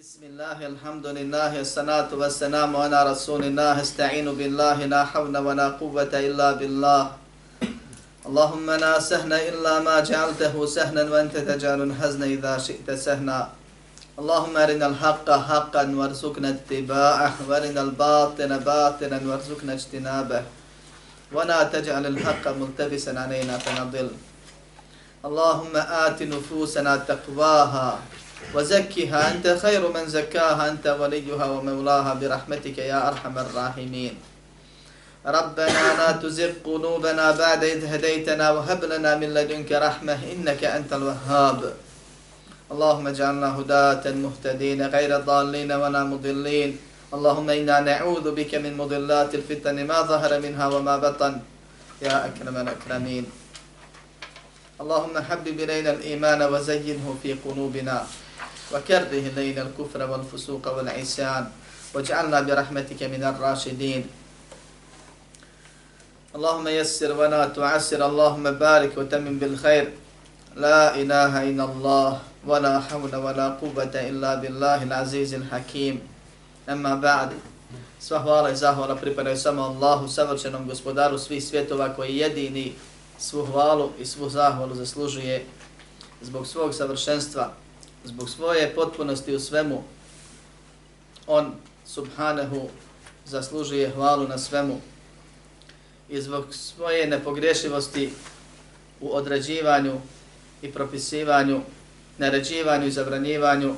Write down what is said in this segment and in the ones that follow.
بسم الله الحمد لله الصلاة والسلام على رسول الله استعين بالله لا حول ولا قوة إلا بالله اللهم لا سهل إلا ما جعلته سهلا وأنت تجعل الحزن إذا شئت سهلا اللهم أرنا الحق حقا وارزقنا اتباعه وأرنا الباطل باطلا وارزقنا اجتنابه ولا تجعل الحق ملتبسا علينا فنضل اللهم آت نفوسنا تقواها وزكها أنت خير من زكاها أنت وليها ومولاها برحمتك يا أرحم الراحمين. ربنا لا تزغ قلوبنا بعد إذ هديتنا وهب لنا من لدنك رحمة إنك أنت الوهاب. اللهم اجعلنا هداة مهتدين غير ضالين ولا مضلين. اللهم إنا نعوذ بك من مضلات الفتن ما ظهر منها وما بطن. يا أكرم الأكرمين. اللهم حبب إلينا الإيمان وزينه في قلوبنا. وكره إلينا الكفر والفسوق والعصيان واجعلنا برحمتك من الراشدين اللهم يسر ولا تعسر اللهم بارك وتمم بالخير لا إله إلا الله ولا حول ولا قوة إلا بالله العزيز الحكيم أما بعد Sva hvala i zahvala pripadaju samo Allahu, savršenom gospodaru svih svjetova koji jedini svu hvalu i svu zahvalu zaslužuje zbog svog savršenstva, zbog svoje potpunosti u svemu. On, subhanahu, zaslužuje hvalu na svemu i zbog svoje nepogrešivosti u odrađivanju i propisivanju, naređivanju i zabranjivanju,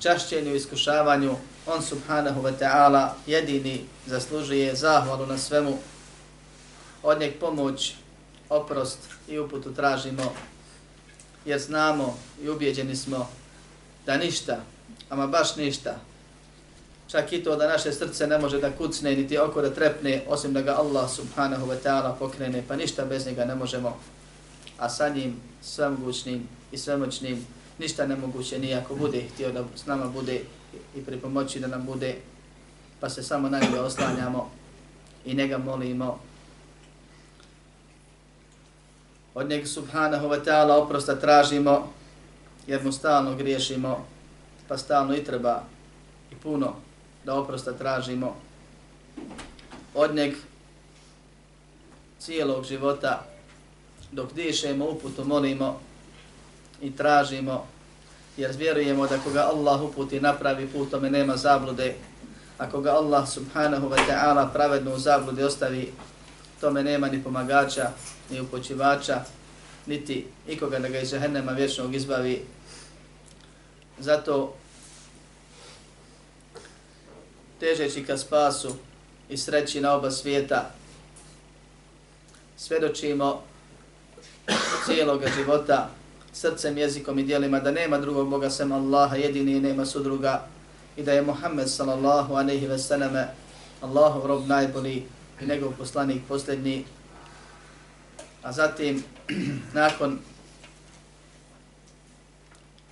čašćenju i iskušavanju, on subhanahu wa ta'ala jedini zaslužuje zahvalu na svemu, od njeg pomoć, oprost i uputu tražimo, jer znamo i ubjeđeni smo da ništa, ama baš ništa, čak i to da naše srce ne može da kucne, niti oko da trepne, osim da ga Allah subhanahu wa ta'ala pokrene, pa ništa bez njega ne možemo, a sa njim svemogućnim i svemoćnim ništa nemoguće nije ako bude htio da s nama bude i pri pomoći da nam bude, pa se samo na njega oslanjamo i njega molimo. Od njega subhanahu wa ta'ala oprosta tražimo, jer mu stalno griješimo, pa stalno i treba i puno da oprosta tražimo. Od njeg cijelog života dok dišemo uputu molimo i tražimo jer vjerujemo da koga Allah uputi napravi put, tome nema zablude. Ako ga Allah subhanahu wa ta'ala pravedno u zablude ostavi, tome nema ni pomagača, ni upočivača, niti ikoga da ga iz žahennema vječnog izbavi. Zato težeći ka spasu i sreći na oba svijeta, svedočimo cijeloga života srcem, jezikom i dijelima da nema drugog Boga sem Allaha, jedini i nema sudruga i da je Muhammed sallallahu aleyhi ve selleme Allahov rob najbolji i njegov poslanik posljednji. A zatim, nakon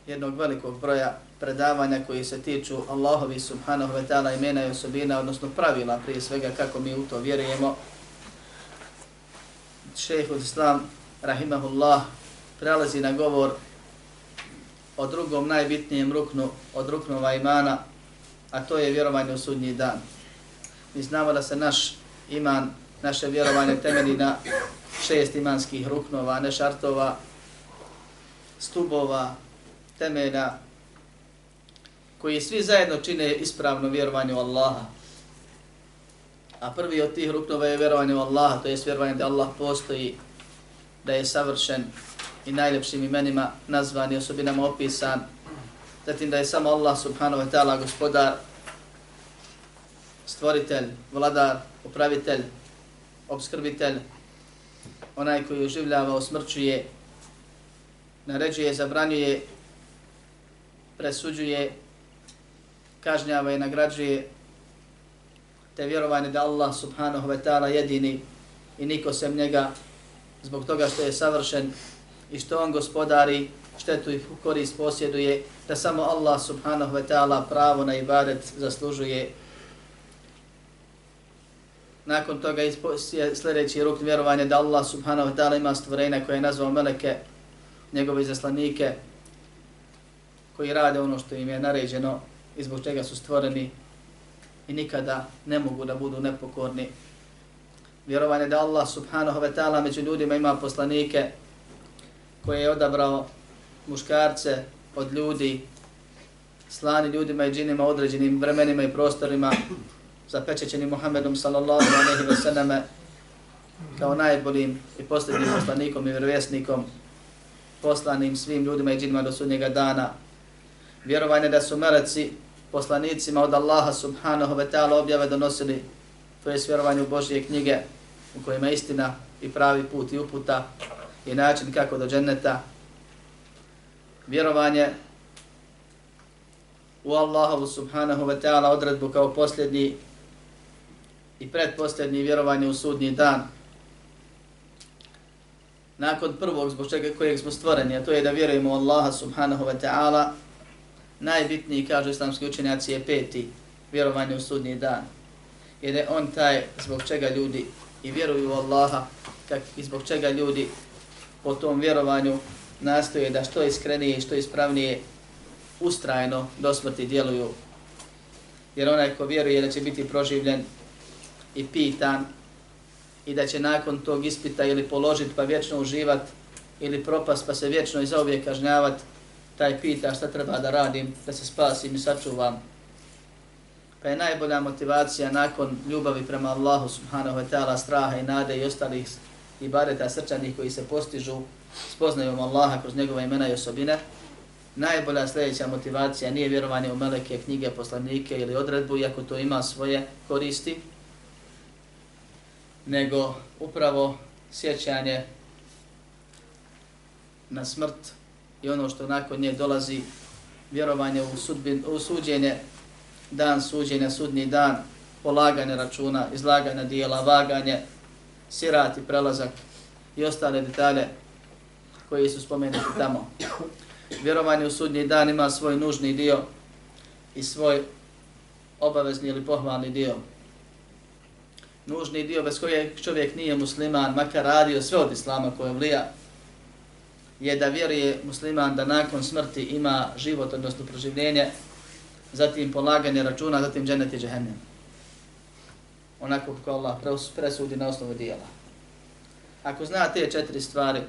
jednog velikog broja predavanja koji se tiču Allahovi subhanahu wa ta'ala imena i osobina, odnosno pravila prije svega kako mi u to vjerujemo, šeho Islam, rahimahullah, prelazi na govor o drugom najbitnijem ruknu od ruknova imana, a to je vjerovanje u sudnji dan. Mi znamo da se naš iman, naše vjerovanje temeli na šest imanskih ruknova, ne šartova, stubova, temena, koji svi zajedno čine ispravno vjerovanje u Allaha. A prvi od tih ruknova je vjerovanje u Allaha, to je vjerovanje da Allah postoji, da je savršen, i najljepšim imenima nazvan i osobinama opisan. Zatim da je samo Allah subhanahu wa ta'ala gospodar, stvoritelj, vladar, upravitelj, obskrbitelj, onaj koji oživljava, osmrćuje, naređuje, zabranjuje, presuđuje, kažnjava i nagrađuje, te vjerovanje da Allah subhanahu wa ta'ala jedini i niko sem njega zbog toga što je savršen i što on gospodari štetu i korist posjeduje, da samo Allah subhanahu wa ta'ala pravo na ibadet zaslužuje. Nakon toga je sljedeći ruk vjerovanja da Allah subhanahu wa ta'ala ima stvorenja koje je nazvao meleke, njegove zaslanike, koji rade ono što im je naređeno i zbog čega su stvoreni i nikada ne mogu da budu nepokorni. Vjerovanje da Allah subhanahu wa ta'ala među ljudima ima poslanike koje je odabrao muškarce od ljudi, slani ljudima i džinima određenim vremenima i prostorima, zapečećeni Muhammedom sallallahu alaihi wa sallam kao najboljim i posljednim poslanikom i vjerovjesnikom, poslanim svim ljudima i džinima do sudnjega dana. Vjerovanje da su meleci poslanicima od Allaha subhanahu wa ta'ala objave donosili, to je vjerovanje u Božje knjige u kojima istina i pravi put i uputa i način kako do dženneta. Vjerovanje u Allahovu subhanahu wa ta'ala odredbu kao posljednji i predposljednji vjerovanje u sudnji dan. Nakon prvog zbog čega kojeg smo stvoreni, a to je da vjerujemo u Allaha subhanahu wa ta'ala, najbitniji, kažu islamski učenjaci, je peti vjerovanje u sudnji dan. Jer je on taj zbog čega ljudi i vjeruju u Allaha, kak i zbog čega ljudi po tom vjerovanju nastoje da što iskrenije i što ispravnije ustrajno do smrti djeluju. Jer onaj ko vjeruje da će biti proživljen i pitan i da će nakon tog ispita ili položiti pa vječno uživat ili propast pa se vječno i zauvijek kažnjavat, taj pita šta treba da radim da se spasim i sačuvam. Pa je najbolja motivacija nakon ljubavi prema Allahu subhanahu wa ta'ala, straha i nade i ostalih ibadeta srčanih koji se postižu spoznajom Allaha kroz njegova imena i osobine, najbolja sljedeća motivacija nije vjerovanje u meleke, knjige, poslanike ili odredbu, iako to ima svoje koristi, nego upravo sjećanje na smrt i ono što nakon nje dolazi, vjerovanje u, sudbin, u suđenje, dan suđenja, sudni dan, polaganje računa, izlaganje dijela, vaganje, sirat i prelazak i ostale detalje koji su spomenuti tamo. Vjerovanje u sudnji dan ima svoj nužni dio i svoj obavezni ili pohvalni dio nužni dio bez kojeg čovjek nije musliman, makar radio sve od islama koje vlija, je da vjeruje musliman da nakon smrti ima život, odnosno proživljenje, zatim polaganje računa, zatim džennet i džehennem. Onako kako Allah presudi na osnovu dijela. Ako zna te četiri stvari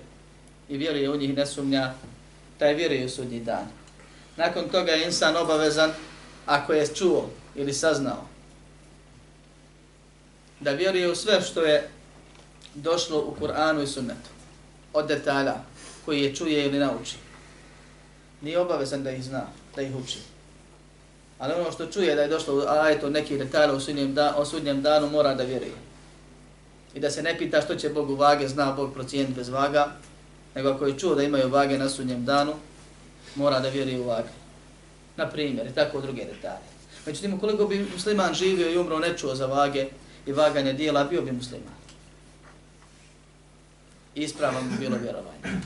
i vjeruje u njih ne sumnja, taj vjeruje u sudnji dan. Nakon toga je insan obavezan, ako je čuo ili saznao da vjeruje u sve što je došlo u Kur'anu i sunnetu, od detalja koji je čuje ili nauči. Nije obavezan da ih zna, da ih uči. Ali ono što čuje da je došlo u ajetu neki detalja u sudnjem, da, o sudnjem danu mora da vjeruje. I da se ne pita što će Bog u vage, zna Bog procijeniti bez vaga, nego ako je čuo da imaju vage na sudnjem danu, mora da vjeruje u vage. Na primjer, i tako druge detalje. Međutim, koliko bi musliman živio i umro ne čuo za vage, i vaganje dijela, bio bi musliman. Ispravan bi bilo vjerovanje.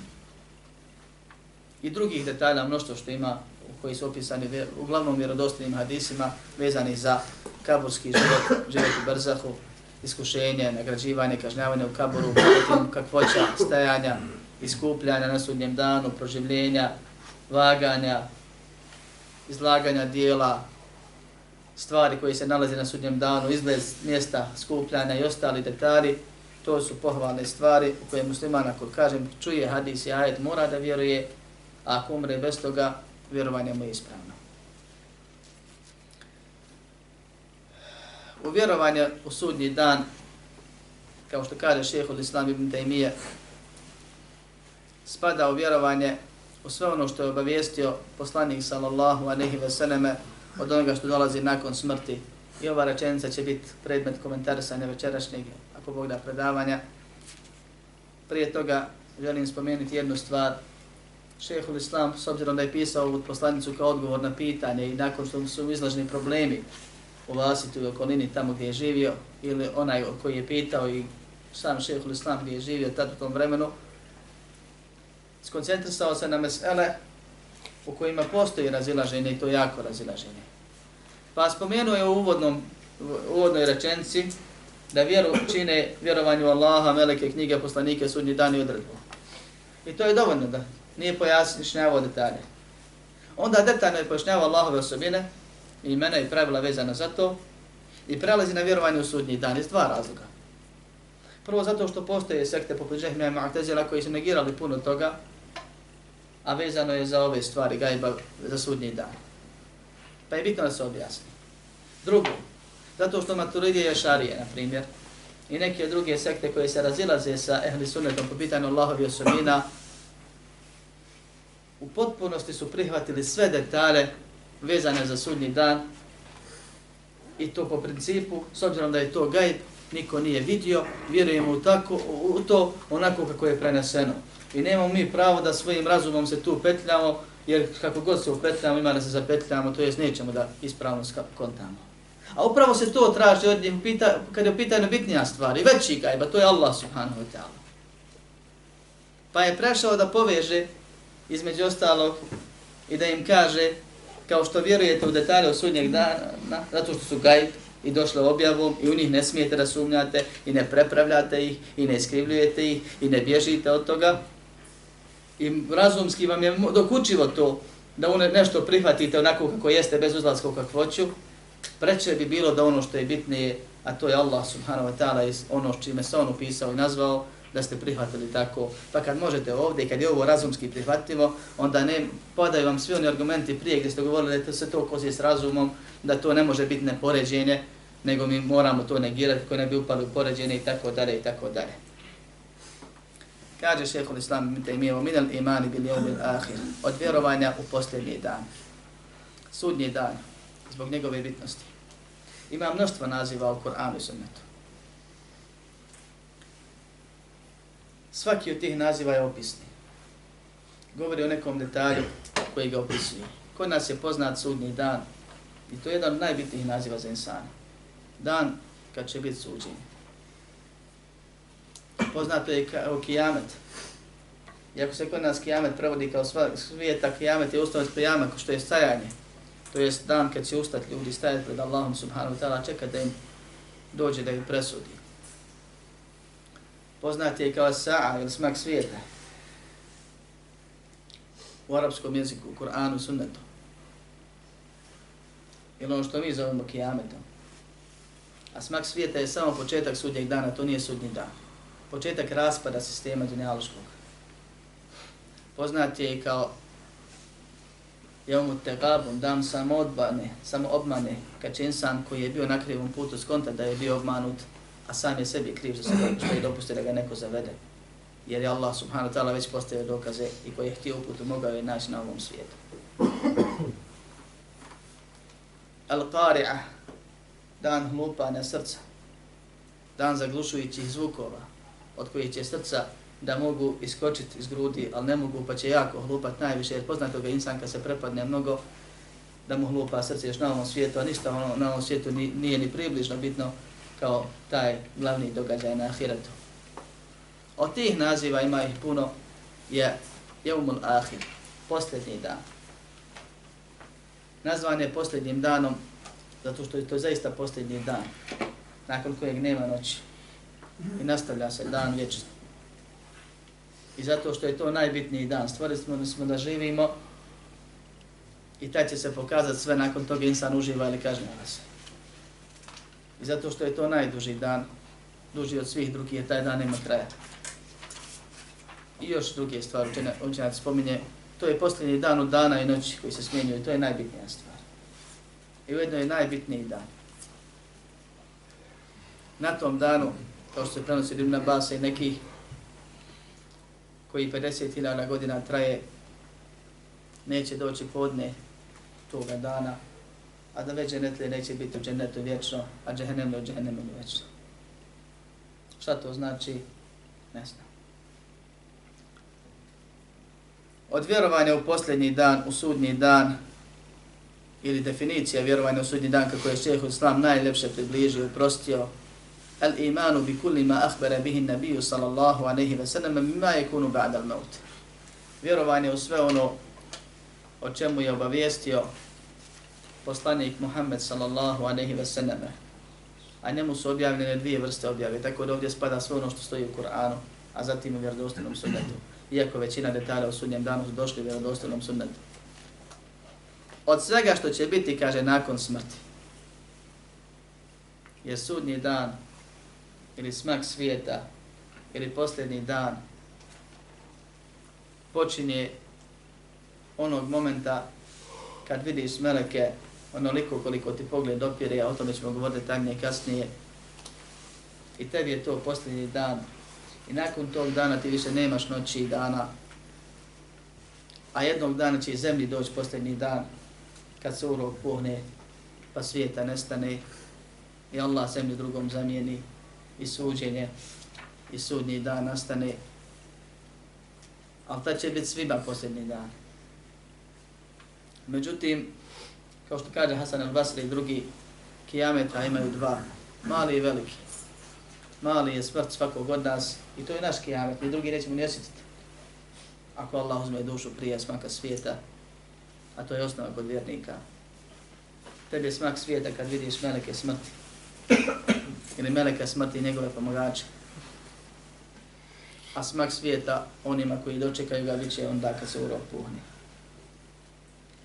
I drugih detalja, mnoštvo što ima, koji su opisani uglavnom vjerodostojnim hadisima, vezani za kaburski život, život u Brzahu, iskušenje, nagrađivanje, kažnjavanje u kaburu, potom kakvoća, stajanja, iskupljanja na sudnjem danu, proživljenja, vaganja, izlaganja dijela, stvari koje se nalaze na sudnjem danu, izgled mjesta skupljanja i ostali detalji, to su pohvalne stvari u koje musliman, ako kažem, čuje hadis i ajet, mora da vjeruje, a ako umre bez toga, vjerovanje mu je ispravno. U vjerovanje u sudnji dan, kao što kaže šehol Islam ibn Taymiye, spada u vjerovanje u sve ono što je obavijestio poslanik sallallahu aleyhi ve selleme od onoga što dolazi nakon smrti. I ova rečenica će biti predmet komentarisanja večerašnjeg, ako Bog da, predavanja. Prije toga želim spomenuti jednu stvar. Šehul Islam, s obzirom da je pisao ovu poslanicu kao odgovor na pitanje i nakon što su izlažni problemi u vlasiti u okolini tamo gdje je živio, ili onaj koji je pitao i sam Šehul Islam gdje je živio tad u tom vremenu, skoncentrisao se na mesele u kojima postoji razilaženje i to jako razilaženje. Pa spomenuo je u uvodnom, u uvodnoj rečenci da vjeru čine vjerovanju Allaha, meleke, knjige, poslanike, sudnji dan i odredbu. I to je dovoljno da nije pojasnišnjavao detalje. Onda detaljno je pojašnjavao Allahove osobine, imena i pravila vezana za to i prelazi na vjerovanje u sudnji dan iz dva razloga. Prvo zato što postoje sekte poput Džehmija i Mu'tazila koji su negirali puno toga, a vezano je za ove stvari gajba za sudnji dan. Pa je bitno da se objasni. Drugo, zato što maturidije je šarije, na primjer, i neke druge sekte koje se razilaze sa ehli sunnetom po pitanju Allahovi osobina, u potpunosti su prihvatili sve detalje vezane za sudnji dan i to po principu, s obzirom da je to gajb, niko nije vidio, vjerujemo u, tako, u to onako kako je preneseno. I nemamo mi pravo da svojim razumom se tu petljamo, jer kako god se upetljamo, ima da se zapetljamo, to jest nećemo da ispravno kontamo. A upravo se to traži od njih, pita, kad je pitanje bitnija stvar, i veći gajba, to je Allah subhanahu wa ta'ala. Pa je prešao da poveže, između ostalog, i da im kaže, kao što vjerujete u detalje o sudnjeg dana, zato što su gajb, i došle objavom i u njih ne smijete da sumnjate i ne prepravljate ih i ne iskrivljujete ih i ne bježite od toga. I razumski vam je dokučivo to da one nešto prihvatite onako kako jeste bez uzlaskog kakvoću. Preče bi bilo da ono što je bitnije, a to je Allah subhanahu wa ta'ala i ono čime se on upisao i nazvao, da ste prihvatili tako. Pa kad možete ovdje kad je ovo razumski prihvatljivo, onda ne podaju vam svi oni argumenti prije gdje ste govorili da se to kozi s razumom, da to ne može biti nepoređenje, nego mi moramo to negirati ko ne bi upali u poređenje i tako dalje i tako dalje. Kaže šehol islam mi te imijemo minel imani bil jevmil ahir, od vjerovanja u posljednji dan, sudnji dan, zbog njegove bitnosti. Ima mnoštvo naziva u Koranu i sunnetu. Svaki od tih naziva je opisni. Govori o nekom detalju koji ga opisuje. Kod nas je poznat sudnji dan i to je jedan od najbitnijih naziva za insana. Dan kad će biti suđenje. Poznato je kao kijamet. Iako se kod nas kijamet prevodi kao svijeta, kijamet je ustavac prijama što je stajanje. To je dan kad će ustati ljudi stajati pred Allahom subhanahu wa ta'ala čekati da im dođe da ih presudi poznat je kao sa'a ili smak svijeta. U arapskom jeziku, u Kur'anu, sunnetu. Ili ono što mi zovemo kijametom. A smak svijeta je samo početak sudnjeg dana, to nije sudnji dan. Početak raspada sistema dunjaloškog. Poznat je i kao jevmu tegabun, dan samo odbane, samo obmane, kad će insan koji je bio na krivom putu skonta da je bio obmanut, a sam je sebi kriv za sebe što je dopustio da ga neko zavede. Jer je Allah subhanahu wa ta'ala već postavio dokaze i koji je htio uputu mogao je naći na ovom svijetu. Al-Qari'a, dan hlupanja srca, dan zaglušujućih zvukova, od kojih će srca da mogu iskočiti iz grudi, ali ne mogu pa će jako hlupat najviše, jer poznato ga insan kad se prepadne mnogo, da mu hlupa srce još na ovom svijetu, a ništa ono, na ovom svijetu nije ni približno bitno, kao taj glavni događaj na ahiretu. Od tih naziva ima ih puno, je Jevmul Ahir, posljednji dan. Nazvan je posljednjim danom, zato što je to zaista posljednji dan, nakon kojeg nema noći. I nastavlja se dan vječno. I zato što je to najbitniji dan, stvorili smo, smo da živimo i taj će se pokazati sve nakon toga insan uživa ili kažnjava se. I zato što je to najduži dan, duži od svih drugih, je taj dan nema kraja. I još druge stvari, učenjaci spominje, to je posljednji dan od dana i noći koji se smjenjuju to je najbitnija stvar. I ujedno je najbitniji dan. Na tom danu, kao što se prenosi Ibn Abbas i nekih koji 50.000 godina traje, neće doći podne toga dana, a da već dženetlije neće biti u dženetu vječno, a džehennemlije u džehennemu vječno. Šta to znači? Ne znam. Od vjerovanja u posljednji dan, u sudnji dan, ili definicija vjerovanja u sudnji dan, kako je šeheh Islam najljepše približio, uprostio, al imanu bi kulli ma akhbara bihi nabiju sallallahu aleyhi ve sallam, mima yakunu ba'da al maut. Vjerovanje u sve ono o čemu je obavijestio poslanik Muhammed sallallahu aleyhi ve selleme. A njemu su objavljene dvije vrste objave, tako da ovdje spada sve ono što stoji u Kur'anu, a zatim u vjerodostojnom sunnetu. Iako većina detalja u sudnjem danu su došli u vjerodostojnom sunnetu. od svega što će biti, kaže, nakon smrti. je sudnji dan ili smak svijeta ili posljednji dan počinje onog momenta kad vidiš meleke onoliko koliko ti pogled dopire, a o tome ćemo govoriti tagnije kasnije. I tebi je to posljednji dan. I nakon tog dana ti više nemaš noći i dana. A jednog dana će i zemlji doći posljednji dan kad se urok puhne pa svijeta nestane i Allah zemlju drugom zamijeni i suđenje i sudnji dan nastane. Ali ta će biti svima posljednji dan. Međutim, kao što kaže Hasan al-Basri i drugi, kijametra imaju dva, mali i veliki. Mali je smrt svakog od nas i to je naš kijamet, ni drugi nećemo ni osjetiti. Ako Allah uzme dušu prije smaka svijeta, a to je osnova kod vjernika. Tebi je smak svijeta kad vidiš meleke smrti. Ili meleka smrti i njegove pomagače. A smak svijeta onima koji dočekaju ga bit će onda kad se urok puhne.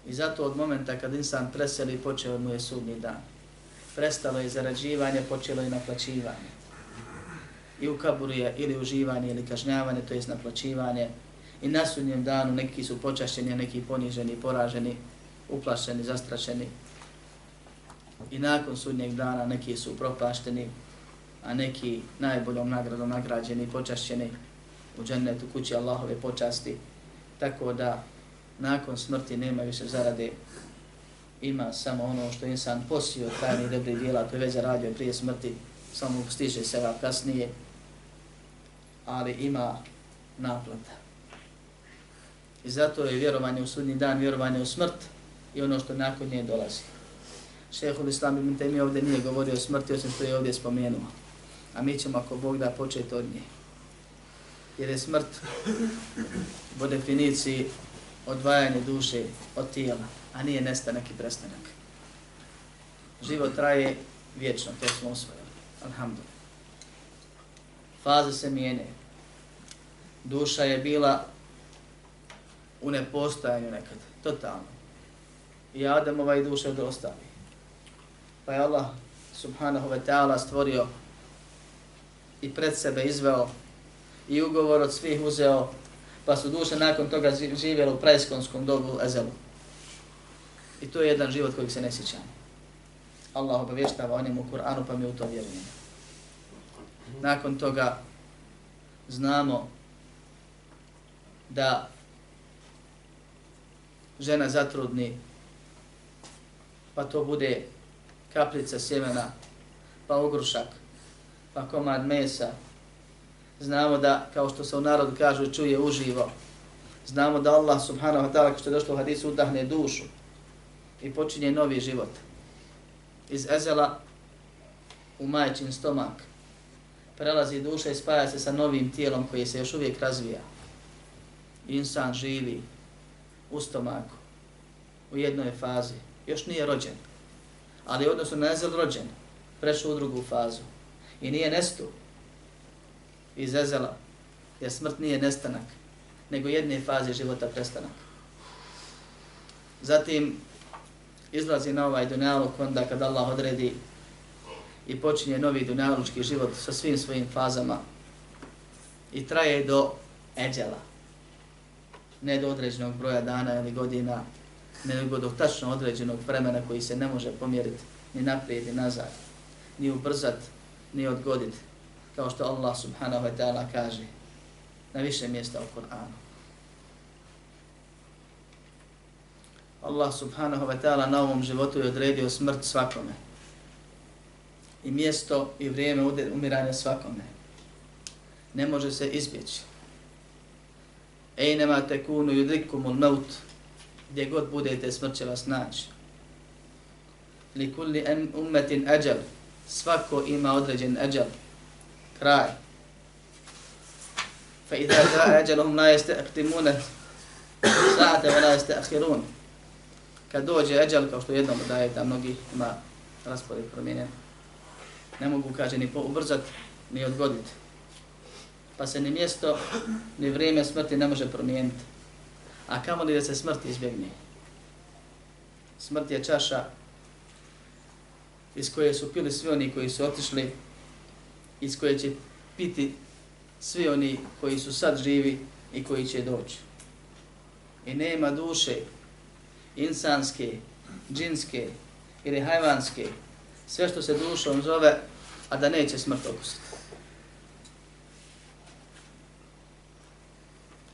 I zato od momenta kad insan preseli, počeo mu je sudnji dan. Prestalo je zarađivanje, počelo je naplaćivanje. I u kaburu je ili uživanje ili kažnjavanje, to je naplaćivanje. I na sudnjem danu neki su počašćeni, neki poniženi, poraženi, uplašeni, zastrašeni. I nakon sudnjeg dana neki su propašteni, a neki najboljom nagradom nagrađeni, počašćeni u džennetu kući Allahove počasti. Tako da nakon smrti nema više zarade, ima samo ono što insan posio tajni dobri dijela, to je već zaradio prije smrti, samo stiže se kasnije, ali ima naplata. I zato je vjerovanje u sudnji dan, vjerovanje u smrt i ono što nakon nje dolazi. Šehul Islam ibn Temije ovdje nije govorio o smrti, osim što je ovdje spomenuo. A mi ćemo, ako Bog da, početi od nje. Jer je smrt, po definiciji, odvajanje duše od tijela, a nije nestanak i prestanak. Život traje vječno, to smo osvojili. Alhamdulillah. Faze se mijene. Duša je bila u nepostajanju nekad, totalno. I Adamova i duša da ostavi. Pa je Allah subhanahu wa ta'ala stvorio i pred sebe izveo i ugovor od svih uzeo pa su duše nakon toga živjeli u praiskonskom dobu Ezelu. I to je jedan život kojeg se ne sjećamo. Allah obavještava o njemu u Kur'anu, pa mi u to vjerujemo. Nakon toga znamo da žena zatrudni, pa to bude kaplica sjemena, pa ogrušak, pa komad mesa, znamo da, kao što se u narodu kaže, čuje uživo. Znamo da Allah subhanahu wa ta'ala, što je došlo u hadisu, udahne dušu i počinje novi život. Iz ezela u majčin stomak prelazi duša i spaja se sa novim tijelom koje se još uvijek razvija. Insan živi u stomaku, u jednoj fazi, još nije rođen, ali odnosno na ezel rođen, prešao u drugu fazu i nije nestup, iz ezela, jer smrt nije nestanak, nego jedne faze života prestanak. Zatim izlazi na ovaj dunjalog onda kad Allah odredi i počinje novi dunjalučki život sa svim svojim fazama i traje do eđela. Ne do određenog broja dana ili godina, nego do tačno određenog vremena koji se ne može pomjeriti ni naprijed ni nazad, ni ubrzat, ni odgoditi kao što Allah subhanahu wa ta'ala kaže na više mjesta u Kur'anu. Allah subhanahu wa ta'ala na ovom životu je odredio smrt svakome. I mjesto i vrijeme umiranja svakome. Ne može se izbjeći. Ejnema tekunu yudrikumul maut. Gdje god budete, smrt će vas naći. Li kulli ummetin ajal. Svako ima određen ajal kraj. Fa idha jaa ajaluhum la yastaqdimuna sa'ata wa la yasta'khirun. Kad dođe ajal kao što jednom daje da mnogi ima raspored promijenjen. Ne mogu kaže ni ubrzat ni odgoditi. Pa se ni mjesto ni vrijeme smrti ne može promijeniti. A kamo li da se smrt izbjegne? Smrt je čaša iz koje su pili svi oni koji su otišli, iz koje će piti svi oni koji su sad živi i koji će doći. I nema duše insanske, džinske ili hajvanske, sve što se dušom zove, a da neće smrt okusiti.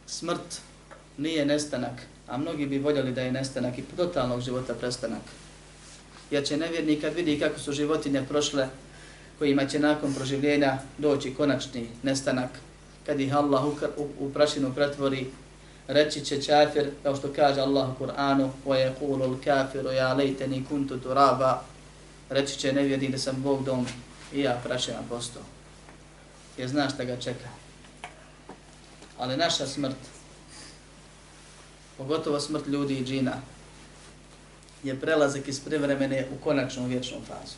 Smrt nije nestanak, a mnogi bi voljeli da je nestanak i totalnog života prestanak. Jer će nevjernik kad vidi kako su životinje prošle, kojima će nakon proživljenja doći konačni nestanak, kad ih Allah u, u prašinu pretvori, reći će čafir, kao što kaže Allah u Kur'anu, وَيَقُولُ الْكَافِرُ يَا لَيْتَنِي كُنْتُ تُرَابًا Reći će nevjernik da sam Bog dom i ja prašina postao. Jer znaš šta ga čeka. Ali naša smrt, pogotovo smrt ljudi i džina, je prelazak iz privremene u konačnu vječnu fazu.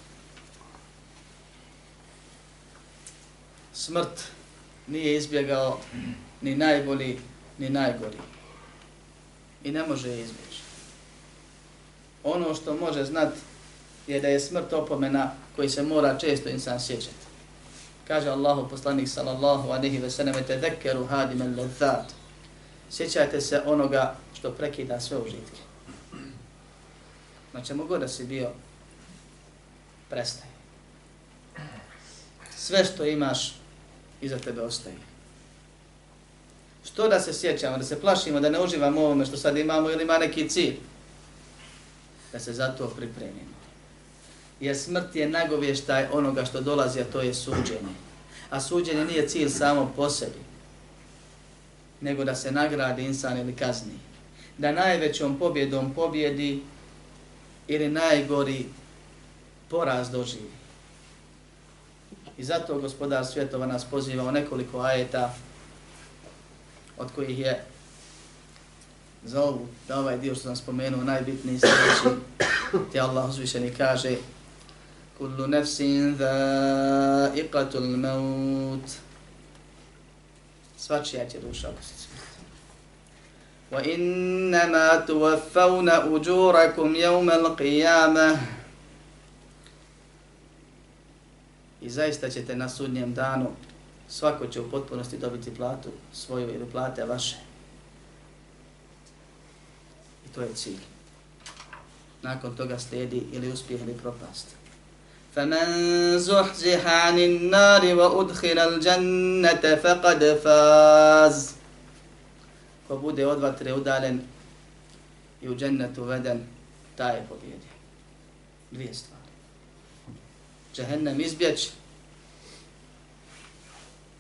Smrt nije izbjegao ni najbolji, ni najgori. I ne može je izbjeći. Ono što može znat je da je smrt opomena koji se mora često insan sjećati. Kaže Allahu poslanik sallallahu alaihi ve sallam te dekeru hadim al ladzat. Sjećajte se onoga što prekida sve užitke. Znači, mogu da si bio, prestaje. Sve što imaš, iza tebe ostaje. Što da se sjećamo, da se plašimo, da ne uživamo ovome što sad imamo ili ima neki cilj? Da se za to pripremimo. Jer smrt je nagovještaj onoga što dolazi, a to je suđenje. A suđenje nije cilj samo po sebi, nego da se nagradi insan ili kazni. Da najvećom pobjedom pobjedi ili najgori poraz doživi. I zato gospodar svjetova nas poziva u nekoliko ajeta od kojih je za ovu, da ovaj dio što sam spomenuo, najbitniji sljedeći, ti Allah uzvišeni kaže Kullu nefsin dha'iqatul maut Svačija će duša okusiti smrt. Wa innama tuwaffawna ujurakum I zaista ćete na sudnjem danu svako će u potpunosti dobiti platu svoju ili plate vaše. I to je cilj. Nakon toga slijedi ili uspjeh ili propast. فَمَنْ زُحْزِحَ عَنِ النَّارِ وَأُدْخِلَ الْجَنَّةَ فَقَدْ فَازِ Ko bude od vatre udaljen i u džennetu veden, taj je pobjedio. Dvije stvari. Džehennem izbjeć,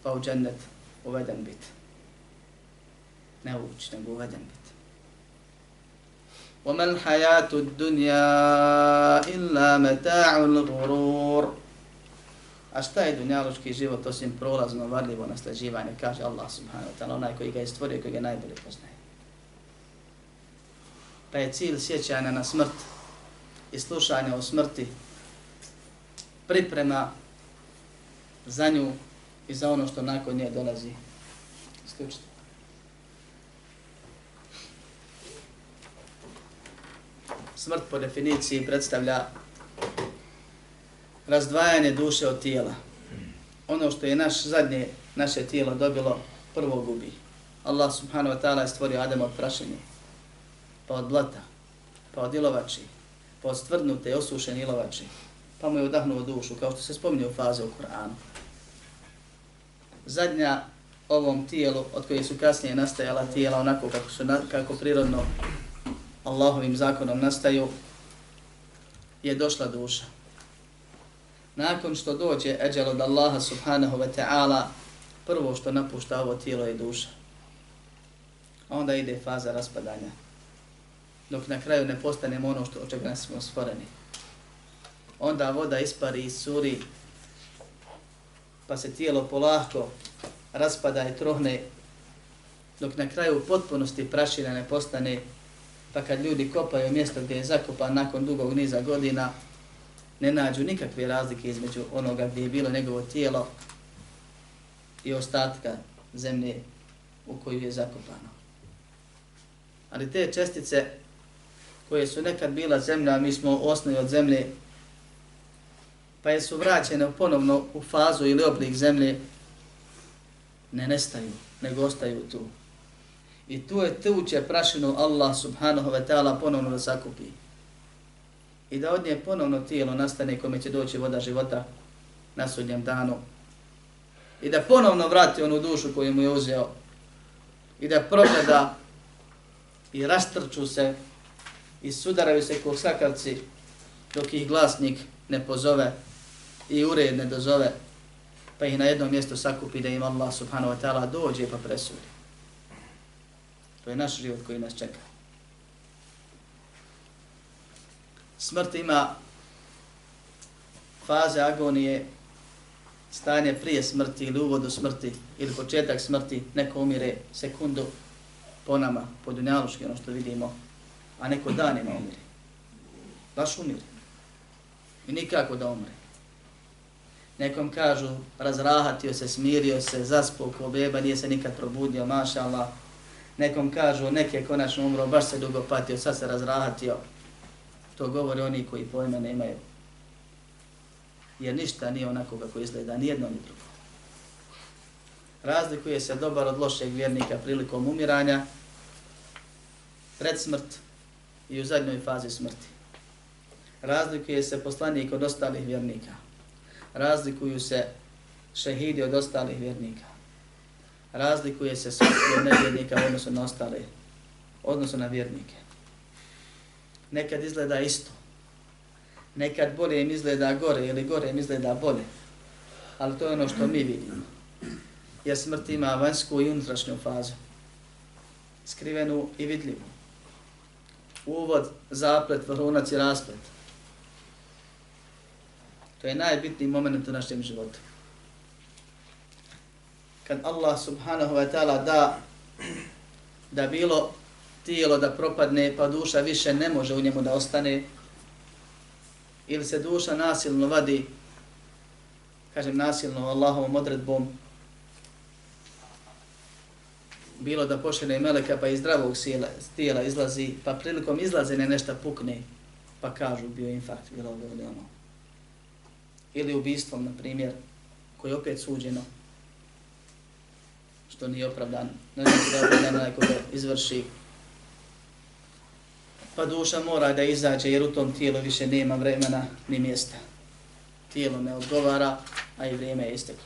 pa u džennet uveden bit. Ne ući, nego uveden bit. وَمَا الْحَيَاةُ الدُّنْيَا إِلَّا مَتَاعُ الْغُرُورِ A šta je dunjalučki život osim prolazno, varljivo naslađivanje, kaže Allah subhanahu wa ta'ala, onaj koji ga je stvorio, koji ga najbolje poznaje. Pa je cilj sjećanja na smrt i slušanja o smrti, priprema za nju i za ono što nakon nje dolazi. Isključite. Smrt po definiciji predstavlja razdvajanje duše od tijela. Ono što je naš zadnje, naše tijelo dobilo, prvo gubi. Allah subhanahu wa ta'ala je stvorio Adama od prašenja, pa od blata, pa od ilovači, pa od stvrdnute i osušene ilovači, pa mu je odahnuo dušu, kao što se spominje u faze u Kur'anu zadnja ovom tijelu od koje su kasnije nastajala tijela onako kako su na, kako prirodno Allahovim zakonom nastaju je došla duša. Nakon što dođe eđel od Allaha subhanahu wa ta'ala prvo što napušta ovo tijelo je duša. onda ide faza raspadanja. Dok na kraju ne postanemo ono što od čega smo stvoreni. Onda voda ispari i suri pa se tijelo polahko raspada i trohne, dok na kraju u potpunosti prašina ne postane, pa kad ljudi kopaju mjesto gdje je zakopan nakon dugog niza godina, ne nađu nikakve razlike između onoga gdje je bilo njegovo tijelo i ostatka zemlje u koju je zakopano. Ali te čestice koje su nekad bila zemlja, a mi smo osnovi od zemlje, pa je su vraćene ponovno u fazu ili oblik zemlje, ne nestaju, nego ostaju tu. I tu je tuče prašinu Allah subhanahu wa ta'ala ponovno da sakupi. I da od nje ponovno tijelo nastane kome će doći voda života na sudnjem danu. I da ponovno vrati onu dušu koju mu je uzeo. I da progleda i rastrču se i sudaraju se kog sakavci dok ih glasnik ne pozove i ured ne dozove pa ih na jedno mjesto sakupi da im Allah subhanahu wa ta'ala dođe pa presudi. To je naš život koji nas čeka. Smrt ima faze agonije, stanje prije smrti ili uvodu smrti ili početak smrti, neko umire sekundu po nama, po dunjaluški, ono što vidimo, a neko danima umire. Baš umire. I nikako da umre. Nekom kažu, razrahatio se, smirio se, zaspao ko beba, nije se nikad probudio, maša Allah. Nekom kažu, neke konačno umro, baš se dugo patio, sad se razrahatio. To govore oni koji pojma nemaju. Jer ništa nije onako kako izgleda, ni jedno ni drugo. Razlikuje se dobar od lošeg vjernika prilikom umiranja, pred smrt i u zadnjoj fazi smrti. Razlikuje se poslanik od ostalih vjernika razlikuju se šehidi od ostalih vjernika. Razlikuje se svaki od nevjernika u odnosu na ostale, odnosu na vjernike. Nekad izgleda isto. Nekad bolje im izgleda gore ili gore im izgleda bolje. Ali to je ono što mi vidimo. Jer smrt ima vanjsku i unutrašnju fazu. Skrivenu i vidljivu. Uvod, zaplet, vrhunac i rasplet. To je najbitniji moment u našem životu. Kad Allah subhanahu wa ta'ala da da bilo tijelo da propadne pa duša više ne može u njemu da ostane ili se duša nasilno vadi kažem nasilno Allahovom odredbom bilo da pošene meleka pa iz zdravog sila, tijela izlazi pa prilikom izlaze ne nešto pukne pa kažu bio infarkt bilo ovo ili ono ili ubistvom, na primjer, koji je opet suđeno, što nije opravdan, ne znam da je opravdan onaj koga izvrši, pa duša mora da izađe jer u tom tijelu više nema vremena ni mjesta. Tijelo ne odgovara, a i vrijeme je isteklo.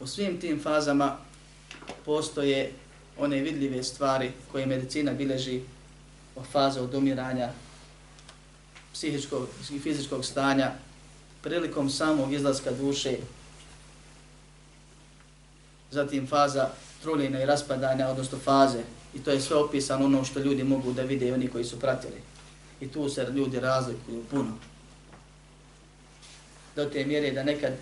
U svim tim fazama postoje one vidljive stvari koje medicina bileži o faze odumiranja, psihičkog i fizičkog stanja prilikom samog izlaska duše, zatim faza truljenja i raspadanja, odnosno faze, i to je sve opisano ono što ljudi mogu da vide i oni koji su pratili. I tu se ljudi razlikuju puno. Do te mjere da nekad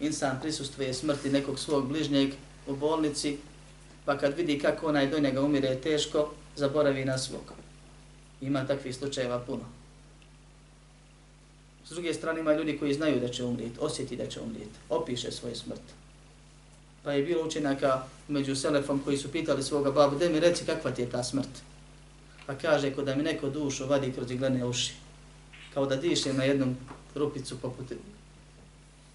insan prisustuje smrti nekog svog bližnjeg u bolnici, pa kad vidi kako onaj do njega umire teško, zaboravi na svog. Ima takvih slučajeva puno. S druge strane ima ljudi koji znaju da će umrijeti, osjeti da će umrijeti, opiše svoju smrt. Pa je bilo učenjaka među selefom koji su pitali svoga babu, da mi reci kakva ti je ta smrt. Pa kaže, ko da mi neko dušu vadi kroz iglene uši, kao da dišem na jednom rupicu poput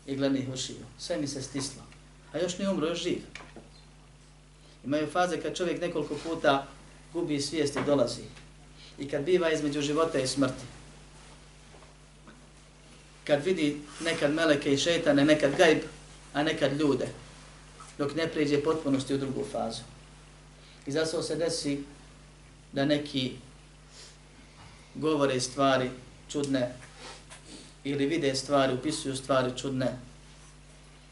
iglenih uši. Sve mi se stislo. A još ne umro, još živ. Imaju faze kad čovjek nekoliko puta gubi svijest i dolazi. I kad biva između života i smrti kad vidi nekad meleke i šetane, nekad gajb, a nekad ljude, dok ne pređe potpunosti u drugu fazu. I zato se desi da neki govore stvari čudne ili vide stvari, upisuju stvari čudne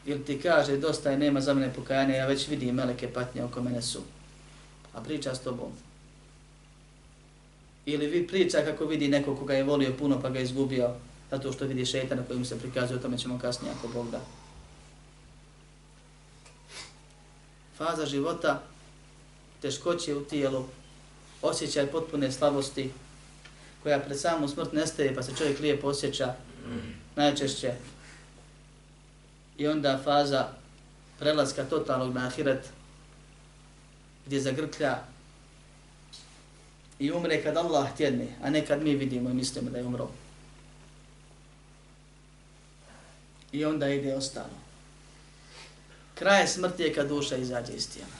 ili ti kaže dosta je, nema za mene pokajanja, ja već vidim meleke patnje oko mene su. A priča s tobom. Ili vi priča kako vidi neko koga je volio puno pa ga izgubio, zato što vidi šetana koji mu se prikazuje, o tome ćemo kasnije ako Bog da. Faza života, teškoće u tijelu, osjećaj potpune slabosti, koja pred samom smrt nestaje pa se čovjek lijepo osjeća najčešće. I onda faza prelaska totalnog na ahiret, gdje zagrklja i umre kad Allah tjedne, a ne kad mi vidimo i mislimo da je umro. I onda ide ostalo. Kraj smrti je kad duša izađe iz tijela.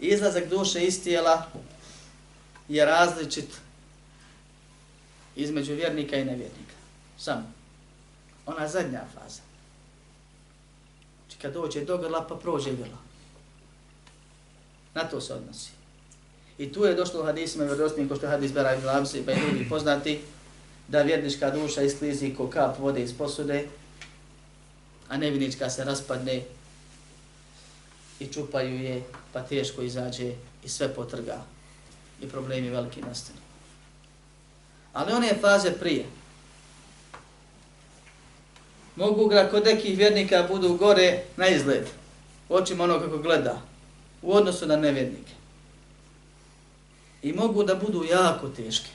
Izlazak duše iz tijela je različit između vjernika i nevjernika. Samo. Ona zadnja faza. Znači kad dođe do grla pa prođe grla. Na to se odnosi. I tu je došlo u hadisima i vjerodostojnim, ko što je hadis Bera i Labsi, pa i drugi poznati, da vjernička duša isklizi ko kap vode iz posude, a nevinička se raspadne i čupaju je, pa teško izađe i sve potrga i problemi veliki nastanu. Ali one faze prije, mogu ga kod nekih vjernika budu gore na izgled, očima ono kako gleda, u odnosu na nevjernike. I mogu da budu jako teške.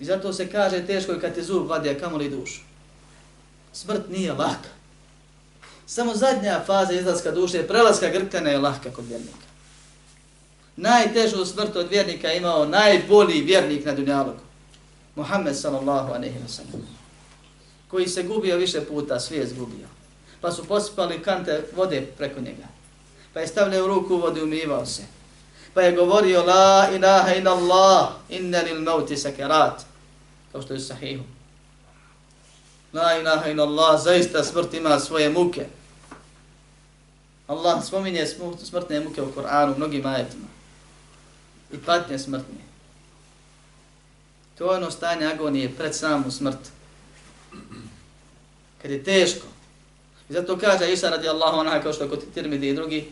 I zato se kaže teško je kad te zub vadi, a kamo li dušu. Smrt nije laka. Samo zadnja faza izlaska duše, prelaska grkana je lahka kod vjernika. Najtežu smrt od vjernika imao najbolji vjernik na dunjalogu. Muhammed sallallahu aleyhi wa sallam. Koji se gubio više puta, svijet zgubio. Pa su posipali kante vode preko njega. Pa je stavljao ruku u vodi, umivao se. Pa je govorio la ilaha in Allah, inna lil mauti sakerat. Kao što je sahihu. La ilaha in Allah, zaista smrt ima svoje muke. Allah spominje smrtne muke u Koranu, mnogim ajetima. I patnje smrtne. To je ono stanje agonije pred samu smrt. Kad je teško. I zato kaže Isa radijallahu anha kao što kod Tirmidi i drugi,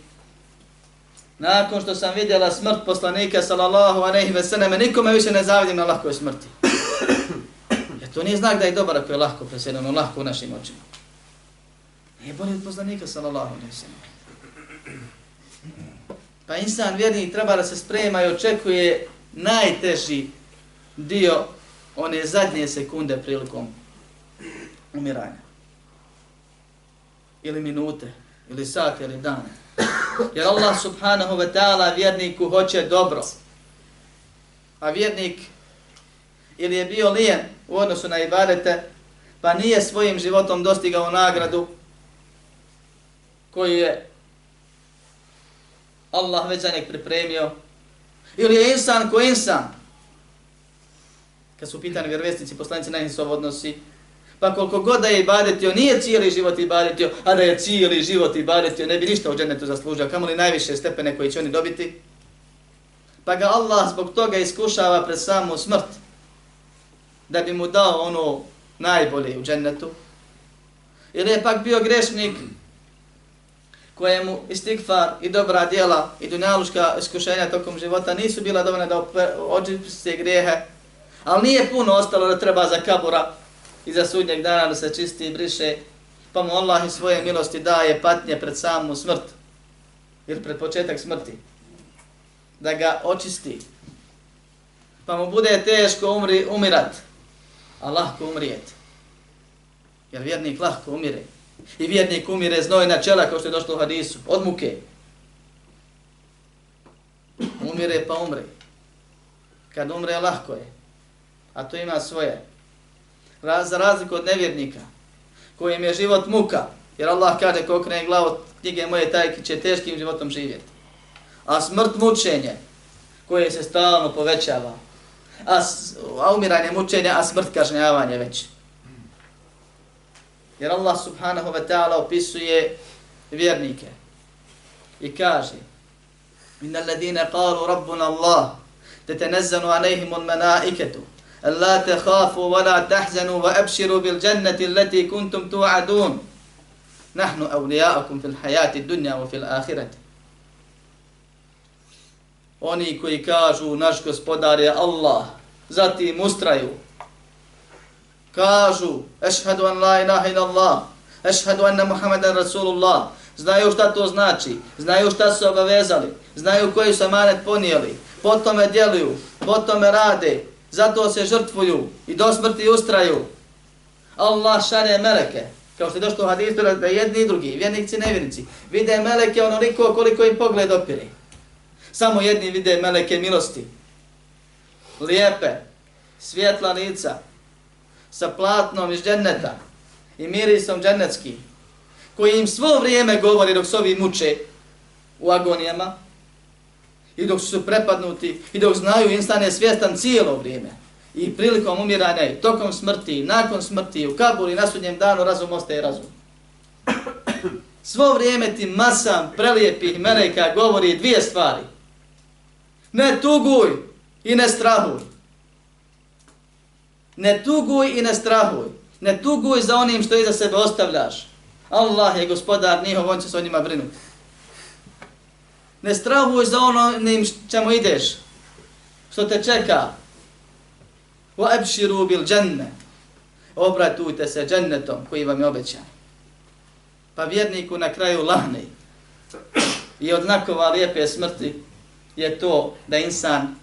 nakon što sam vidjela smrt poslanika sallallahu alejhi ve selleme nikome više ne zavidim na lahkoj smrti. Jer to nije znak da je dobar ako je lahko presedeno, lahko u našim očima. Nije bolje od poslanika sallallahu alejhi ve. Pa insan vjernik treba da se sprema i očekuje najteži dio one zadnje sekunde prilikom umiranja. Ili minute, ili sate, ili dan. Jer Allah subhanahu wa ta'ala vjerniku hoće dobro. A vjernik ili je bio lijen u odnosu na ibadete, pa nije svojim životom dostigao nagradu koju je Allah već za nek pripremio. Ili je insan ko insan. Kad su pitani vjerovjesnici, poslanici na njih odnosi, Pa koliko god da je ibadetio, nije cijeli život ibadetio, a da je cijeli život ibadetio, ne bi ništa u džennetu zaslužio, kamo li najviše stepene koje će oni dobiti. Pa ga Allah zbog toga iskušava pred samu smrt, da bi mu dao ono najbolje u džennetu. Ili je pak bio grešnik kojemu istikfar i dobra djela i dunjaluška iskušenja tokom života nisu bila dovoljna da očiste grijehe, ali nije puno ostalo da treba za kabura i za sudnjeg dana da se čisti i briše, pa mu Allah i svoje milosti daje patnje pred samu smrt, ili pred početak smrti, da ga očisti, pa mu bude teško umri, umirat, a lahko umrijet. Jer vjernik lahko umire. I vjernik umire znoj na čela, kao što je došlo u hadisu, od muke. Umire pa umre. Kad umre, lahko je. A to ima svoje za razliku od nevjernika, kojim je život muka, jer Allah kaže ko okrene glavu knjige moje taj će teškim životom živjeti. A smrt mučenje, koje se stalno povećava, a, a umiranje mučenja, a smrt kažnjavanje već. Jer Allah subhanahu wa ta'ala opisuje vjernike i kaže Inna alladine qalu rabbuna Allah, te tenezzanu alejhimu al-manaiketu, ألا تخافوا ولا تحزنوا وأبشروا بالجنة التي كنتم توعدون نحن أولياءكم في الحياة الدنيا وفي الآخرة Oni koji kažu naš gospodar je Allah, zatim ustraju, kažu ešhedu an la ilaha ila Allah, ešhedu anna Muhammadan Rasulullah, znaju šta to znači, znaju šta su obavezali, znaju koji su amanet ponijeli, potom me djeluju, potom me rade, zato se žrtvuju i do smrti ustraju. Allah šare meleke, kao što je došlo u hadisu da jedni i drugi, vjernici i nevjernici, vide meleke onoliko koliko im pogled opire. Samo jedni vide meleke milosti. Lijepe, svjetla lica, sa platnom iz dženneta i mirisom džennetski, koji im svo vrijeme govori dok se ovi muče u agonijama i dok su prepadnuti i dok znaju instan je svjestan cijelo vrijeme i prilikom umiranja i tokom smrti i nakon smrti u kaburu i na sudnjem danu razum ostaje razum. Svo vrijeme ti masam prelijepih meleka govori dvije stvari. Ne tuguj i ne strahuj. Ne tuguj i ne strahuj. Ne tuguj za onim što iza sebe ostavljaš. Allah je gospodar njihov, on će se o njima brinuti. Ne strahuj za onim čemu ideš, što te čeka. Wa abshiru bil janna. Obratujte se džennetom koji vam je obećan. Pa vjerniku na kraju lahne. I od znakova lijepe smrti je to da insan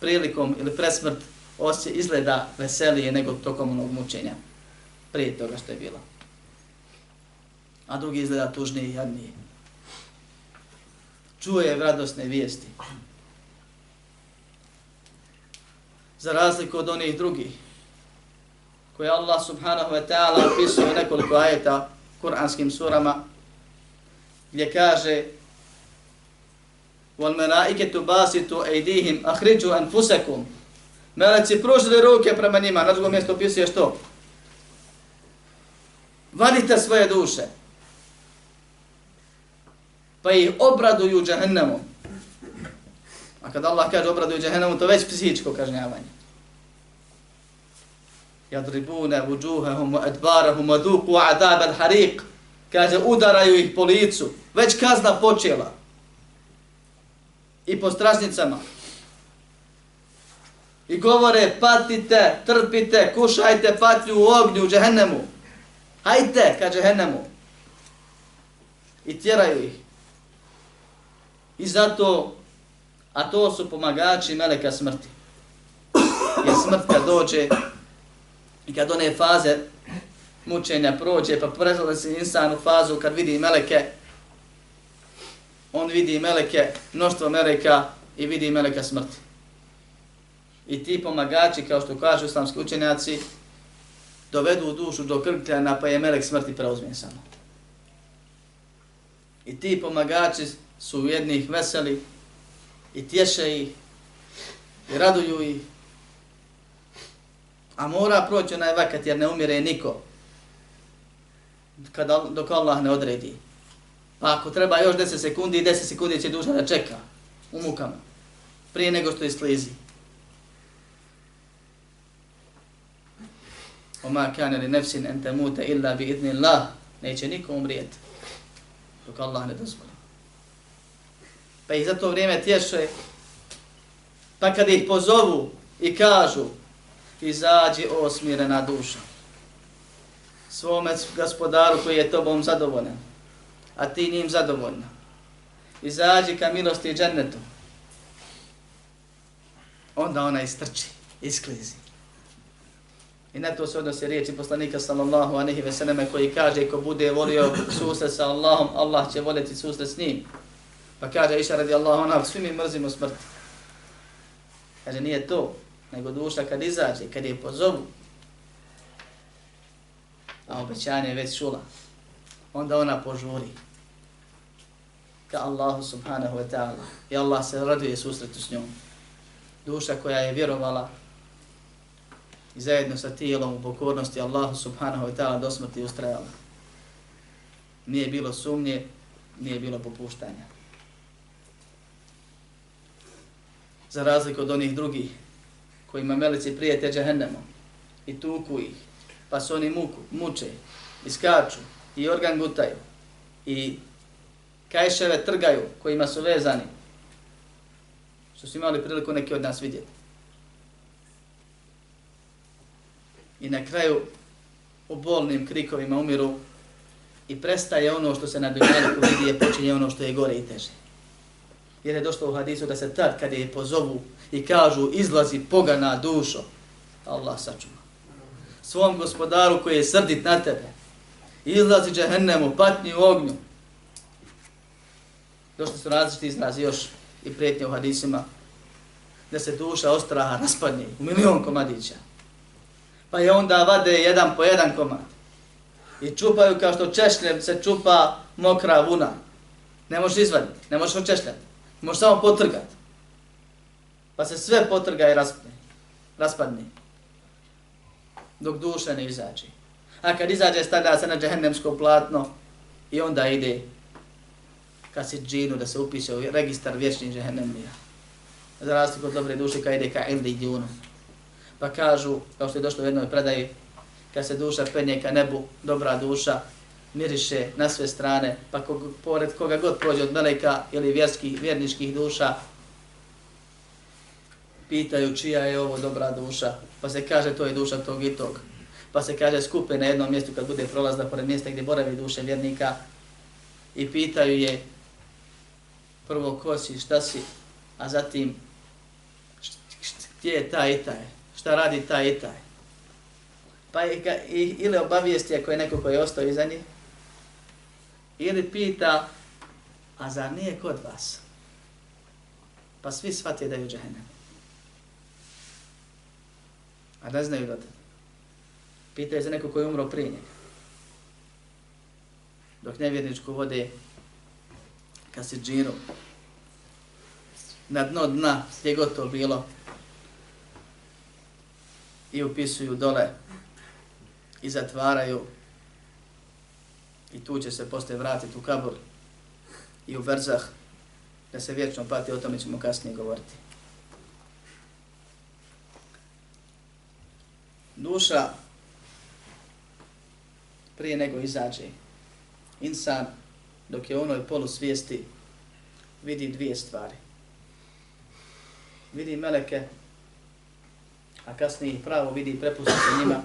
prilikom ili presmrt osje izgleda veselije nego tokom onog mučenja prije toga što je bilo. A drugi izgleda tužnije i jadnije. Čuje radosne vijesti. Za razliku od onih drugih koje Allah subhanahu wa ta'ala opisuje nekoliko ajeta kuranskim surama gdje kaže وَالْمَلَائِكَةُ بَاسِتُ اَيْدِيهِمْ أَخْرِجُوا أَنْفُسَكُمْ Meleci pružili ruke prema njima, na drugom mjestu opisuje što? Vadite svoje duše. Pa ih obraduju džahennemom. A kada Allah kaže obraduju džahennemom, to već psihičko kažnjavanje. Jadribune vuđuhehum wa adbarahum wa duku adab al harik. Kaže, udaraju ih po licu. Već kazna počela. I po stražnicama. I govore, patite, trpite, kušajte patnju u ognju, u džehennemu. Hajte, ka džehennemu. I tjeraju ih. I zato, a to su pomagači meleka smrti. Jer smrt kad dođe i kad one faze mučenja prođe, pa prezale se insan u fazu kad vidi meleke, on vidi meleke, mnoštvo meleka i vidi meleka smrti. I ti pomagači, kao što kažu islamski učenjaci, dovedu dušu do krkljana pa je melek smrti preuzmen samo. I ti pomagači su u jednih veseli i tješe ih i raduju ih. A mora proći onaj vakat jer ne umire niko kada, dok Allah ne odredi. Pa ako treba još 10 sekundi, 10 sekundi će duša da čeka u mukama, prije nego što isklizi. Oma kane li nefsin en temute illa bi idni Allah, neće niko umrijeti, dok Allah ne dozvoli. Pa ih za to vrijeme tješe, pa kad ih pozovu i kažu, izađi osmirena duša, svome gospodaru koji je tobom zadovoljen, a ti njim zadovoljna. Izađi ka milosti i džennetu. Onda ona istrči, isklizi. I na to se odnosi riječi poslanika sallallahu anehi ve selleme koji kaže ko bude volio susret sa Allahom, Allah će voljeti susret s njim. Pa kaže iša radi Allah, ona, svi mi mrzimo smrt. Kaže, nije to, nego duša kad izađe, kad je pozovu, a obećanje je već čula, onda ona požuri ka Allahu subhanahu wa ta'ala. I Allah se raduje susretu s njom. Duša koja je vjerovala i zajedno sa tijelom u pokornosti Allahu subhanahu wa ta'ala do smrti ustrajala. Nije bilo sumnje, nije bilo popuštanja. Za razliku od onih drugih kojima meleci prijete džahennemom i tuku ih, pa se oni muku, muče, iskaču, i organ gutaju, i kajševe trgaju kojima su vezani, što su imali priliku neki od nas vidjeti. i na kraju u bolnim krikovima umiru i prestaje ono što se na dunjaliku vidi je počinje ono što je gore i teže. Jer je došlo u hadisu da se tad kad je pozovu i kažu izlazi pogana dušo, Allah sačuma. Svom gospodaru koji je srdit na tebe, izlazi džehennemu, patnji u ognju. Došli su različiti izrazi još i prijetnje u hadisima, da se duša ostraha raspadne u milion komadića. Pa je onda vade jedan po jedan komad. I čupaju kao što češljem se čupa mokra vuna. Ne možeš izvaditi, ne možeš očešljati. Možeš samo potrgati. Pa se sve potrga i raspadne. raspadne. Dok duša ne izađe. A kad izađe, stavlja se na džehennemsko platno i onda ide ka si džinu da se upiše u registar vječnih džehennemija. Za razliku od dobre duše kad ide ka ildi djunu. Pa kažu, kao što je došlo u jednoj predaji, kad se duša penje ka nebu, dobra duša, miriše na sve strane, pa kog, pored koga god prođe od meleka ili vjerskih, vjerničkih duša, pitaju čija je ovo dobra duša, pa se kaže to je duša tog i tog. Pa se kaže skupe na jednom mjestu kad bude prolazna pored mjesta gdje boravi duše vjernika i pitaju je prvo ko si, šta si, a zatim gdje je taj i taj, šta radi taj i taj. Pa je, ili obavijesti ako je neko koji je ostao iza njih, ili pita, a zar nije kod vas? Pa svi shvatije da je u džahennemu. A ne znaju da Pitaju za neko koji je umro prije njega. Dok nevjerničku vode ka se džiru na dno dna gdje god to bilo. I upisuju dole. I zatvaraju. I tu će se posle vratiti u kabur. I u verzah. Da se vječno pati, o tome ćemo kasnije govoriti. Duša prije nego izađe, insan dok je u onoj polusvijesti vidi dvije stvari. Vidi meleke, a kasnije pravo vidi i se njima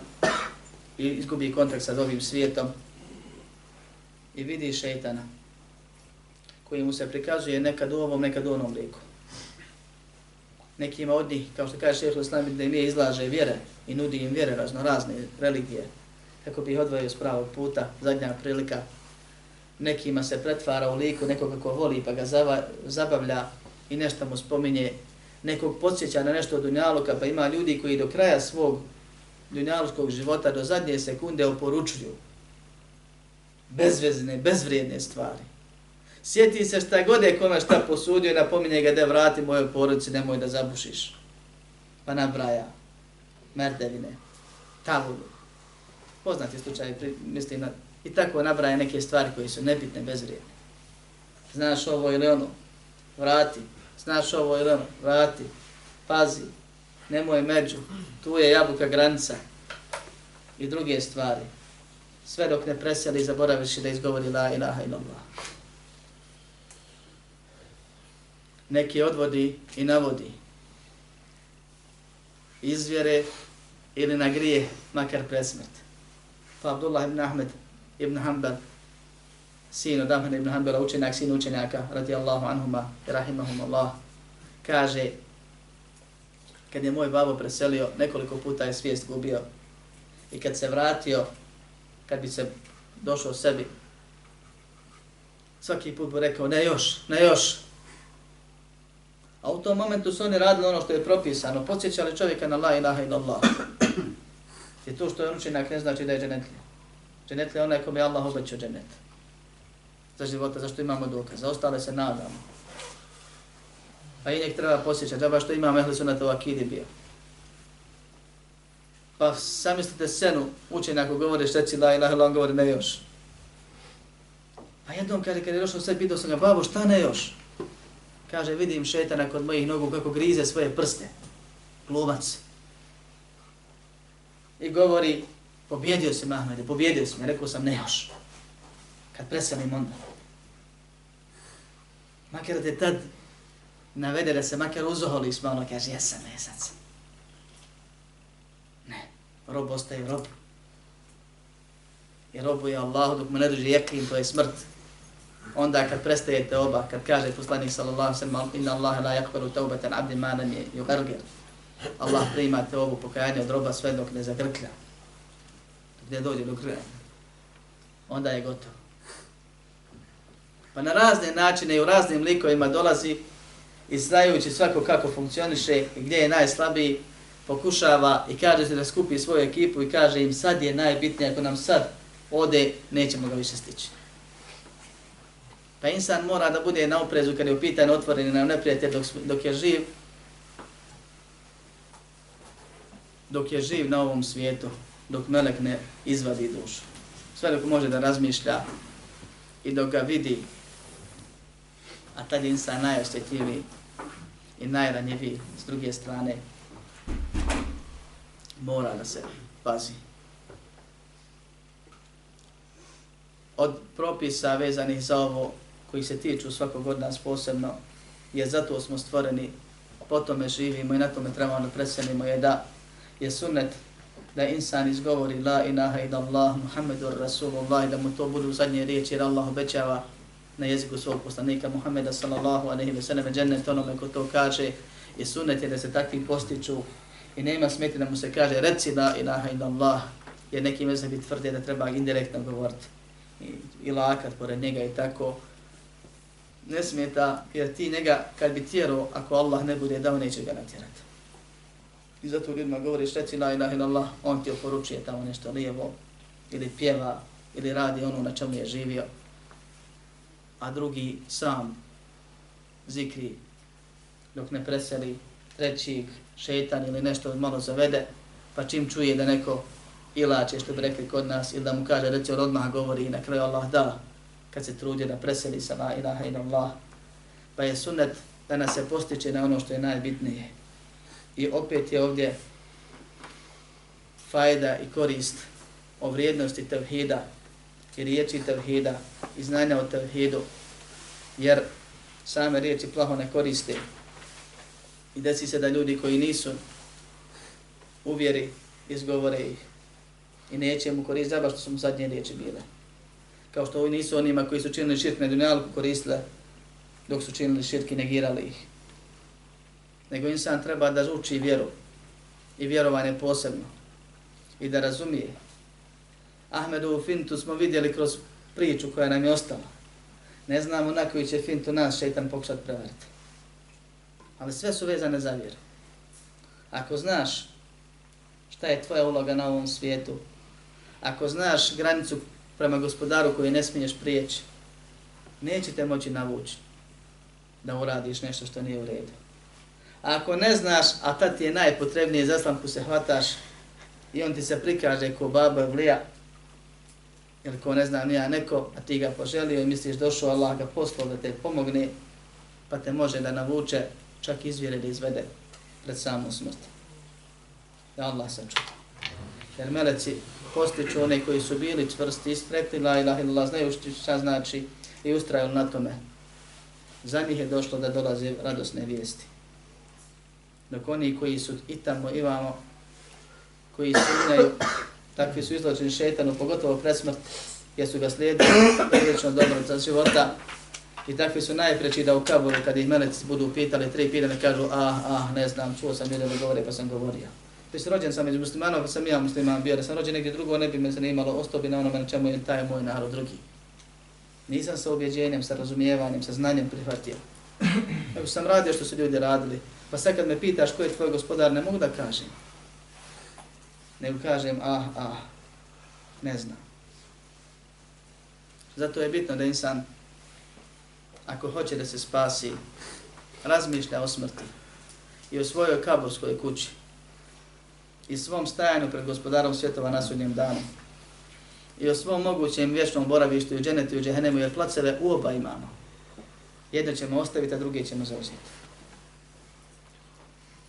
i izgubi kontakt sa ovim svijetom i vidi šeitana koji mu se prikazuje nekad u ovom, nekad u onom liku. Nekima od njih, kao što kaže šehr Islam, da im je izlaže vjere i nudi im vjere razno razne religije, kako bi ih odvojio s pravog puta, zadnja prilika. Nekima se pretvara u liku nekoga ko voli pa ga zabavlja i nešto mu spominje, nekog podsjeća na nešto od Dunjaluka, pa ima ljudi koji do kraja svog Dunjaluskog života, do zadnje sekunde oporučuju bezvezne, bezvrijedne stvari. Sjeti se šta god je kome šta posudio i napominje ga da vrati mojoj porodici, nemoj da zabušiš. Pa nabraja merdevine, tavulu. Poznati slučaj, mislim, i tako nabraja neke stvari koje su nebitne, bezvrijedne. Znaš ovo ili ono, vrati. Znaš ovo ili ono, vrati. Pazi, nemoj među, tu je jabuka granica i druge stvari sve dok ne preseli i zaboraviš da izgovori la ilaha illallah. Neki odvodi i navodi izvjere ili na grije, makar presmrt. Pa Abdullah ibn Ahmed ibn Hanbal, sin od Ahmed ibn Hanbala, učenjak, sin učenjaka, radijallahu anhuma i rahimahum Allah, kaže, kad je moj babo preselio, nekoliko puta je svijest gubio i kad se vratio, kad bi se došao sebi, svaki put bi rekao, ne još, ne još. A u tom momentu su oni radili ono što je propisano, podsjećali čovjeka na la ilaha illallah. Jer to što je učinak ne znači da je dženetlija. Dženetlija je onaj kome je Allah obećao dženet. Za života, zašto imamo dokaz. Za ostale se nadamo. A i njeg treba posjećati, džaba što imamo ehli sunata u akidi bio. Pa samislite senu učenja ako govore šteci la ilaha ila, on govori ne još. Pa jednom kaže, kad je došao sve, pitao sam ga, babo, šta ne još? Kaže, vidim šetana kod mojih nogu kako grize svoje prste. Glumac. I govori, pobjedio si Mahmede, pobjedio si me, rekao sam ne još. Kad preselim onda. Makar te tad navede da se makar uzoholi s malo, kaže, jesam Ne, rob ostaje rob. I robu je Allah dok mu ne dođe jeklin, to je smrt. Onda kad prestajete oba, kad kaže poslanik sallallahu sallam, inna Allah la yakbaru taubatan abdi manan je yugargir. Allah prima te ovu pokajanje od roba sve dok ne zagrklja. Dok ne dođe do kraja. Onda je gotovo. Pa na razne načine i u raznim likovima dolazi i znajući svako kako funkcioniše i gdje je najslabiji, pokušava i kaže se da skupi svoju ekipu i kaže im sad je najbitnije, ako nam sad ode, nećemo ga više stići. Pa insan mora da bude na oprezu kad je u pitanju otvoreni na neprijatelj dok, dok je živ, dok je živ na ovom svijetu, dok melek ne izvadi dušu. Sve dok može da razmišlja i dok ga vidi, a tad je insan najosjetljiviji i najranjiviji s druge strane, mora da se pazi. Od propisa vezanih za ovo koji se tiču svakog od nas posebno, je zato smo stvoreni, po tome živimo i na tome trebamo da preselimo, je da je sunnet da insan izgovori la ilaha ida Allah, Muhammedur Rasulullah, da mu to budu zadnje riječi, jer Allah obećava na jeziku svog poslanika Muhammeda sallallahu alaihi wa sallam, džennet onome ko to kaže, i sunnet je da se takvi postiču i nema smeti da mu se kaže reci la ilaha ida Allah, jer neki mezabi tvrde da treba indirektno govoriti i, i lakat pored njega i tako, ne smeta, jer ti njega kad bi tjerao, ako Allah ne bude dao, neće ga natjerati. I zato ljudima govoriš, reci la ilaha ila Allah, on ti oporučuje tamo nešto lijevo, ili pjeva, ili radi ono na čemu je živio. A drugi sam zikri dok ne preseli trećih šetan ili nešto malo zavede, pa čim čuje da neko ilače što bi rekli kod nas, ili da mu kaže, reci on odmah govori i na kraju Allah da, kad se trudi da preseli sa la ilaha ila Allah. Pa je sunnet da nas se postiče na ono što je najbitnije. I opet je ovdje fajda i korist o vrijednosti tevhida i riječi tevhida i znanja o tevhidu, jer same riječi plaho ne koriste. I desi se da ljudi koji nisu uvjeri, izgovore ih i neće mu koristiti, zaba što su mu zadnje riječi bile kao što ovi nisu onima koji su činili širk na dunjalku koristile dok su činili širk i negirali ih. Nego insan treba da uči vjeru i vjerovanje posebno i da razumije. Ahmedovu fintu smo vidjeli kroz priču koja nam je ostala. Ne znamo na koju će fintu nas šeitan pokušati prevariti. Ali sve su vezane za vjeru. Ako znaš šta je tvoja uloga na ovom svijetu, ako znaš granicu prema gospodaru koju ne smiješ prijeći, neće te moći navući da uradiš nešto što nije u redu. Ako ne znaš, a tad ti je najpotrebnije za slamku se hvataš i on ti se prikaže ko baba vlija, ili ko ne znam nija neko, a ti ga poželio i misliš došao Allah ga poslao da te pomogne, pa te može da navuče, čak izvjere da izvede pred samom smrti. Da Allah sačuva. Jer meleci postiču one koji su bili čvrsti, isprekli la ilaha illallah, znaju šta znači i ustrajali na tome. Za njih je došlo da dolaze radosne vijesti. Dok oni koji su i tamo i vamo, koji sumnjaju, takvi su izločeni šetanu, pogotovo pred smrt, jer su ga slijedili, prilično dobro za života, i takvi su najpreći da u kaboru, kad ih meleci budu pitali, tri pitanja, kažu, ah, ah, ne znam, čuo sam ljudi da govore, pa sam govorio. Ti rođen sam među muslimanima, pa sam ja musliman bio, da sam rođen negdje drugo, ne bi me zanimalo, ostao bi na onome na čemu je taj moj narod drugi. Nisam sa objeđenjem, sa razumijevanjem, sa znanjem prihvatio. Nego sam radio što su ljudi radili. Pa sad kad me pitaš ko je tvoj gospodar, ne mogu da kažem. Nego kažem, ah, ah, ne znam. Zato je bitno da insan, ako hoće da se spasi, razmišlja o smrti i o svojoj kaburskoj kući, i svom stajanju pred gospodarom svjetova na sudnjem danu. I o svom mogućem vječnom boravištu u dženetu i u džehennemu, jer placeve u oba imamo. Jedno ćemo ostaviti, a druge ćemo zauzeti.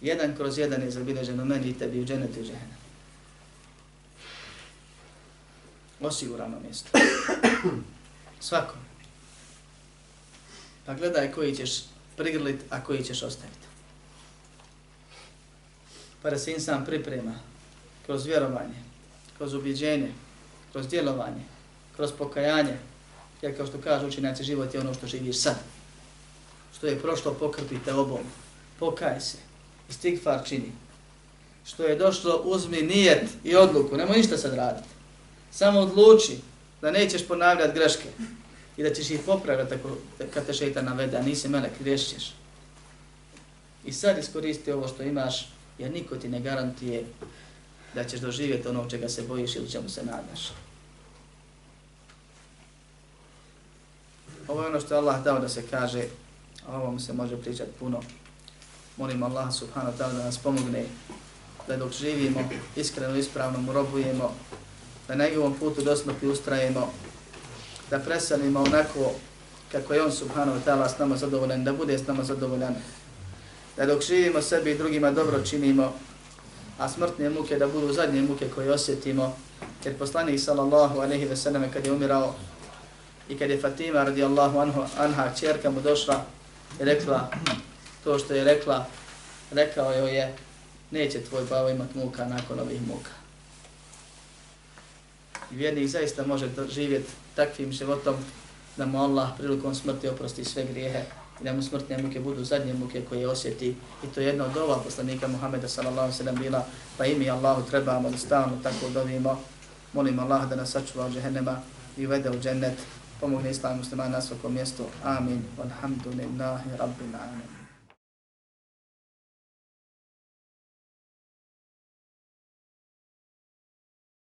Jedan kroz jedan je zabilježeno meni i tebi u dženetu i u džehennemu. Osigurano mjesto. Svako. Pa gledaj koji ćeš prigrlit, a koji ćeš ostaviti pa da se insan priprema kroz vjerovanje, kroz ubjeđenje, kroz djelovanje, kroz pokajanje, jer kao što kaže učenjaci, život je ono što živiš sad. Što je prošlo, pokrpite obom, pokaj se, istigfar čini. Što je došlo, uzmi nijet i odluku, nemoj ništa sad raditi. Samo odluči da nećeš ponavljati greške i da ćeš ih popraviti ako, kad te šeitan navede, a nisi melek, griješćeš. I sad iskoristi ovo što imaš, jer niko ti ne garantije da ćeš doživjeti ono čega se bojiš ili čemu se nadaš. Ovo je ono što je Allah dao da se kaže, a ovom se može pričati puno. Molim Allah subhanahu ta'ala da nas pomogne da dok živimo, iskreno ispravno mu robujemo, da na njegovom putu dosmrti ustrajemo, da presanimo onako kako je on subhanahu ta'ala s nama zadovoljan, da bude s nama zadovoljan, da dok živimo sebi i drugima dobro činimo, a smrtne muke da budu zadnje muke koje osjetimo, jer poslanik sallallahu alaihi ve selleme kad je umirao i kad je Fatima radijallahu anha, anha čerka mu došla i rekla to što je rekla, rekao joj je neće tvoj babo imat muka nakon ovih muka. I vjernik zaista može živjeti takvim životom da mu Allah prilikom smrti oprosti sve grijehe i da mu smrtne muke budu zadnje muke koje osjeti. I to je jedna od ova poslanika Muhammeda sallallahu sallam bila, pa imi Allahu trebamo da stalno tako dovimo. Molim Allah da nas sačuva od džehennema i uvede u džennet. Pomogne islam muslimana na svakom mjestu. Amin. Walhamdulillahi rabbil alamin.